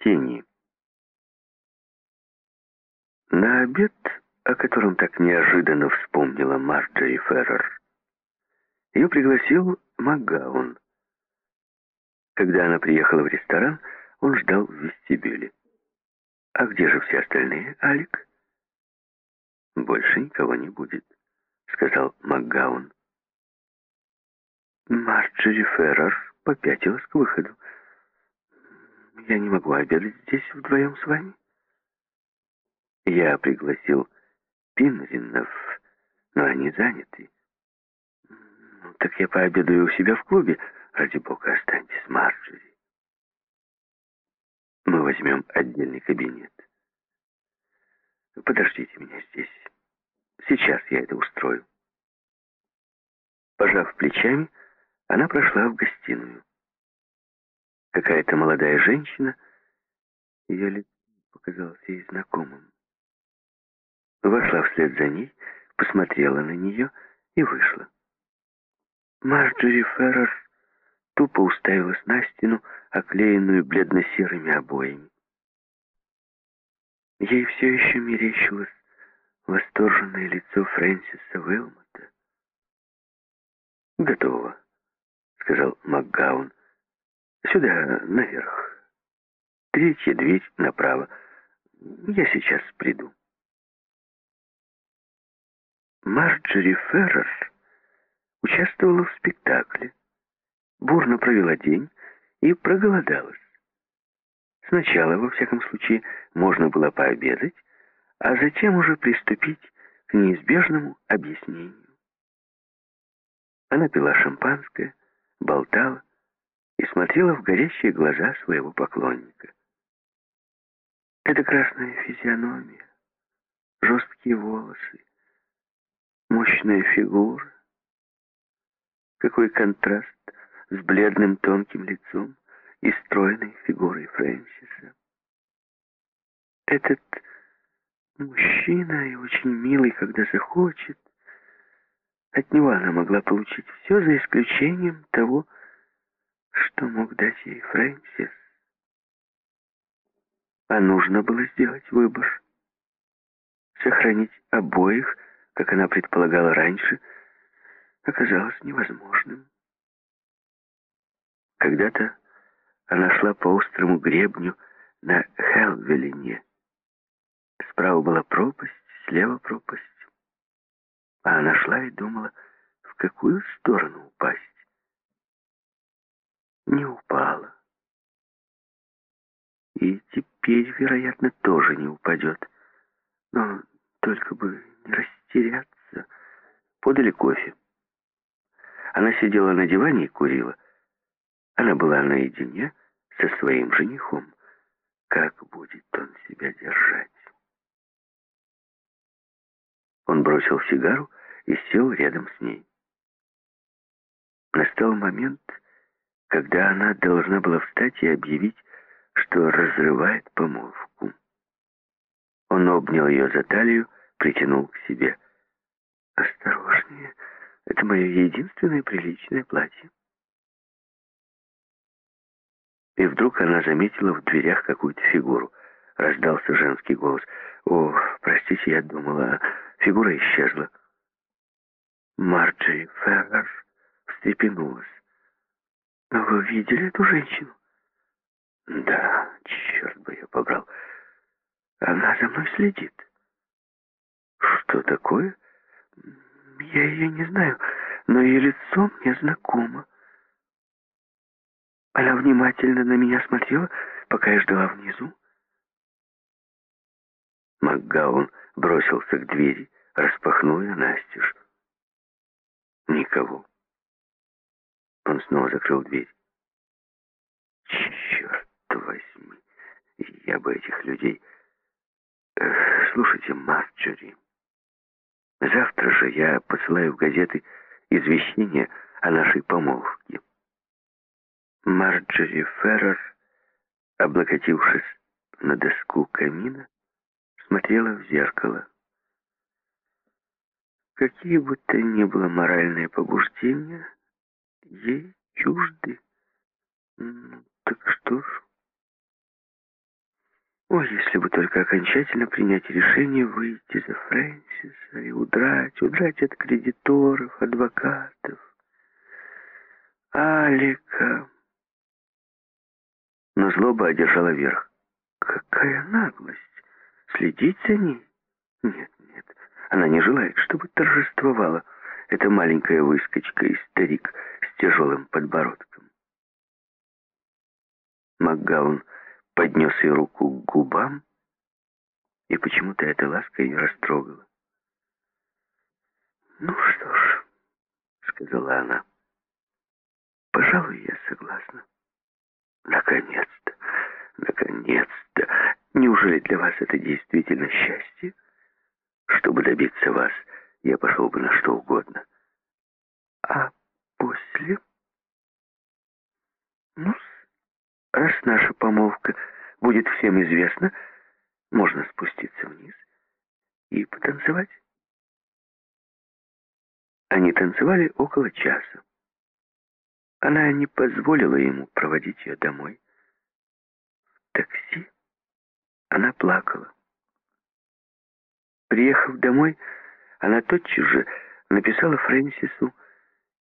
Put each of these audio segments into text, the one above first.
Тени. На обед, о котором так неожиданно вспомнила Марджери Феррер, ее пригласил Макгаун. Когда она приехала в ресторан, он ждал в вестибюле. «А где же все остальные, Алик?» «Больше никого не будет», — сказал Макгаун. Марджери Феррер попятилась к выходу. «Я не могу обедать здесь вдвоем с вами». Я пригласил Пинринов, но они заняты. Ну, так я пообедаю у себя в клубе. Ради бога, останьтесь Марджери. Мы возьмем отдельный кабинет. Подождите меня здесь. Сейчас я это устрою. Пожав плечами, она прошла в гостиную. Какая-то молодая женщина, ее лицо показалось ей знакомым. Вошла вслед за ней, посмотрела на нее и вышла. Марджери Феррер тупо уставилась на стену, оклеенную бледно-серыми обоями. Ей все еще мерещилось восторженное лицо Фрэнсиса Уилмота. «Готово», — сказал МакГаун. «Сюда, наверх. Третья дверь направо. Я сейчас приду». Марджери Феррер участвовала в спектакле, бурно провела день и проголодалась. Сначала, во всяком случае, можно было пообедать, а затем уже приступить к неизбежному объяснению. Она пила шампанское, болтала и смотрела в горящие глаза своего поклонника. Это красная физиономия, жесткие волосы, мощная фигура. Какой контраст с бледным тонким лицом и стройной фигурой Фрэнсиса. Этот мужчина и очень милый, когда захочет. От него она могла получить все, за исключением того, что мог дать ей Фрэнсис. А нужно было сделать выбор. Сохранить обоих, как она предполагала раньше, оказалось невозможным. Когда-то она шла по острому гребню на Хелвелине. Справа была пропасть, слева пропасть. А она шла и думала, в какую сторону упасть. Не упала. И теперь, вероятно, тоже не упадет. Но только бы не растеряться. Подали кофе. Она сидела на диване и курила. Она была наедине со своим женихом. Как будет он себя держать? Он бросил сигару и сел рядом с ней. Настал момент, когда она должна была встать и объявить, что разрывает помолвку. Он обнял ее за талию, притянул к себе. «Осторожнее, это мое единственное приличное платье». И вдруг она заметила в дверях какую-то фигуру. Раздался женский голос. «О, простите, я думала, фигура исчезла». Марджери Феррер встрепенулась. «Вы видели эту женщину?» «Да, черт бы ее побрал. Она за мной следит». «Что такое?» «Я ее не знаю, но ее лицо мне знакомо». Она внимательно на меня смотрела, пока я ждала внизу. Макгаун бросился к двери, распахнул ее настежь. Никого. Он снова закрыл дверь. Черт возьми, я бы этих людей... Слушайте, Марджори, завтра же я посылаю в газеты извещение о нашей помолвке. Марджери Феррер, облокотившись на доску камина, смотрела в зеркало. Какие бы то ни было моральные побуждения, ей чужды. Так что ж, О, если бы только окончательно принять решение выйти за Фрэнсиса и удрать, удрать от кредиторов, адвокатов. Алика. Но злоба одержала верх. Какая наглость! Следить за ней? Нет, нет, она не желает, чтобы торжествовала эта маленькая выскочка и старик тяжелым подбородком. Макгаун поднес ее руку к губам, и почему-то эта ласка ее растрогала. «Ну что ж», — сказала она, — «пожалуй, я согласна». «Наконец-то, наконец-то! Неужели для вас это действительно счастье? Чтобы добиться вас, я пошел бы на что угодно. После? ну раз наша помолвка будет всем известна, можно спуститься вниз и потанцевать. Они танцевали около часа. Она не позволила ему проводить ее домой. В такси она плакала. Приехав домой, она тотчас же написала Фрэнсису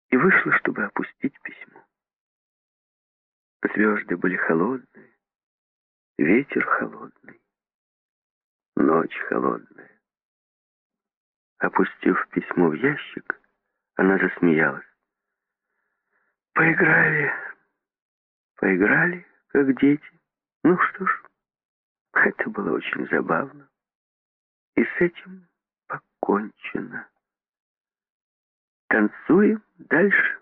и вышла, чтобы опустить письмо. Звезды были холодные, ветер холодный, ночь холодная. Опустив письмо в ящик, она засмеялась. Поиграли, поиграли, как дети. Ну что ж, это было очень забавно. И с этим покончено. Танцуем дальше.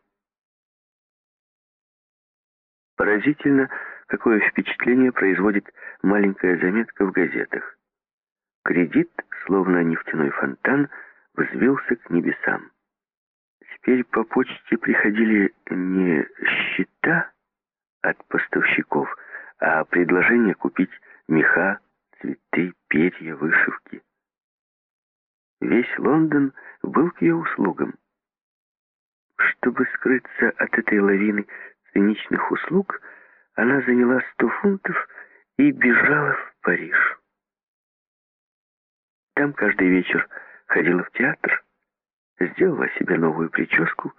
Поразительно, какое впечатление производит маленькая заметка в газетах. Кредит, словно нефтяной фонтан, взвился к небесам. Теперь по почте приходили не счета от поставщиков, а предложение купить меха, цветы, перья, вышивки. Весь Лондон был к ее услугам. Чтобы скрыться от этой лавины циничных услуг, она заняла сто фунтов и бежала в Париж. Там каждый вечер ходила в театр, сделала себе новую прическу,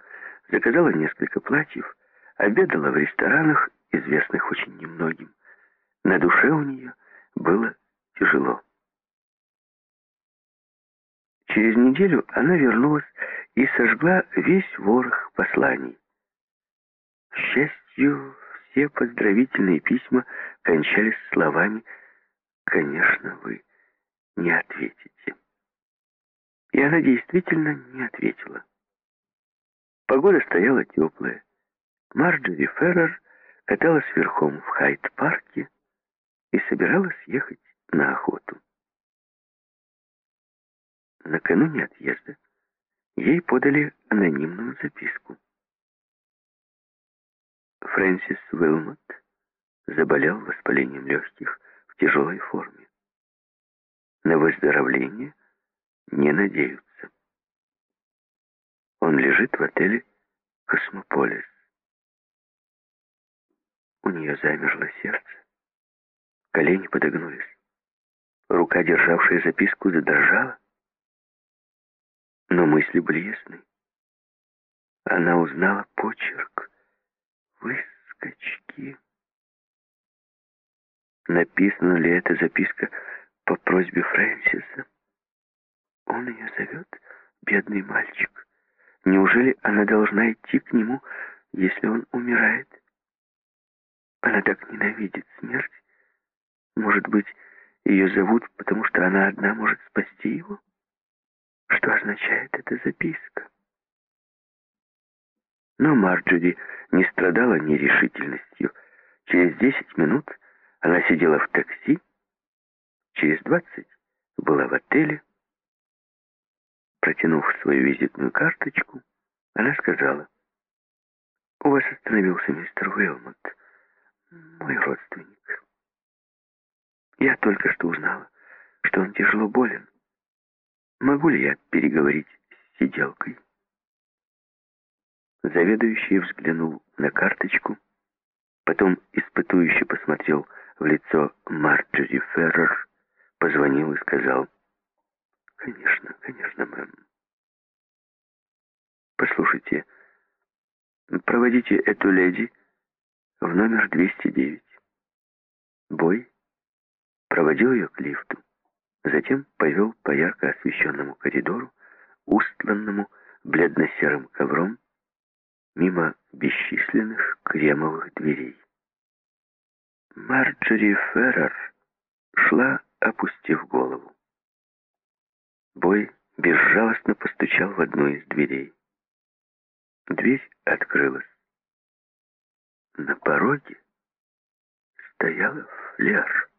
заказала несколько платьев, обедала в ресторанах, известных очень немногим. На душе у нее было тяжело. Через неделю она вернулась и сожгла весь ворох посланий. К счастью, все поздравительные письма кончались словами «Конечно, вы не ответите». И она действительно не ответила. Погода стояла теплая. Марджори Феррер каталась верхом в Хайт-парке и собиралась ехать на охоту. Накануне отъезда ей подали анонимную записку. Фрэнсис Уилмот заболел воспалением легких в тяжелой форме. На выздоровление не надеются. Он лежит в отеле «Космополис». У нее замерло сердце. Колени подогнулись. Рука, державшая записку, задрожала. Но мысли были ясны. Она узнала почерк. Выскочки. Написана ли эта записка по просьбе Фрэнсиса? Он ее зовет, бедный мальчик. Неужели она должна идти к нему, если он умирает? Она так ненавидит смерть. Может быть, ее зовут, потому что она одна может спасти его? Что означает эта записка? Но Марджори не страдала нерешительностью. Через десять минут она сидела в такси, через двадцать была в отеле, Протянув свою визитную карточку, она сказала, «У вас остановился мистер Уилмот, мой родственник. Я только что узнала, что он тяжело болен. Могу ли я переговорить с сиделкой?» Заведующий взглянул на карточку, потом испытующе посмотрел в лицо Марджери Феррер, позвонил и сказал, «Конечно, конечно, мэм. Послушайте, проводите эту леди в номер 209». Бой проводил ее к лифту, затем повел по ярко освещенному коридору, устланному бледно-серым ковром, мимо бесчисленных кремовых дверей. Марджери Феррер шла, опустив голову. Бой безжалостно постучал в одну из дверей. Дверь открылась. На пороге стояла Флер.